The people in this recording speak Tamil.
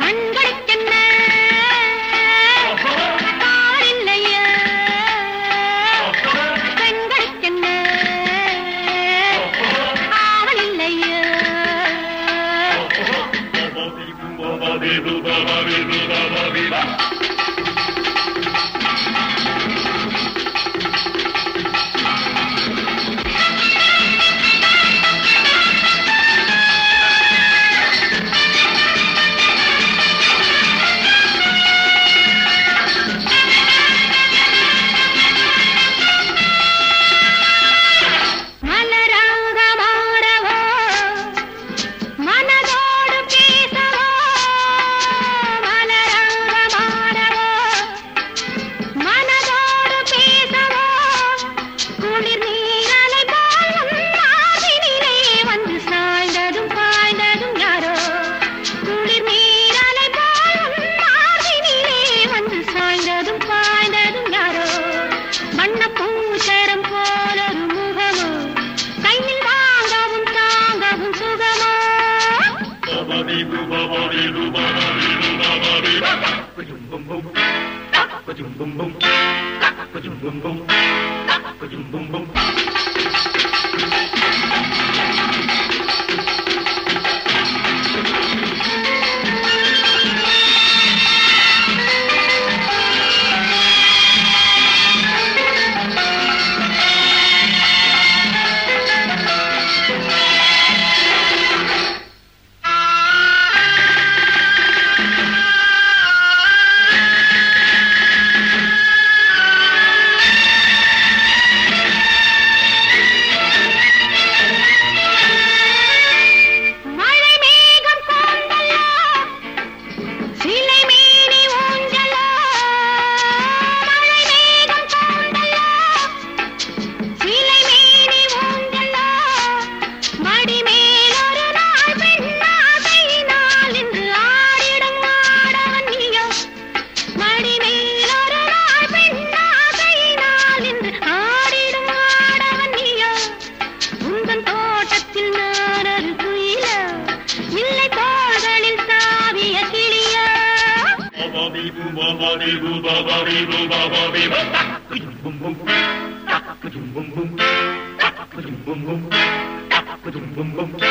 கண்களுக்கென்ன? காரில்லையா பெண்களுக்கென்ன? ஆவலில்லையா மலராக வண்ணப் பூச்சரம் போலொரு முகமோ? கையில் வாங்கவும் தாங்கவும் சுகமோ? மழை Boom, boom.